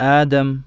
آدم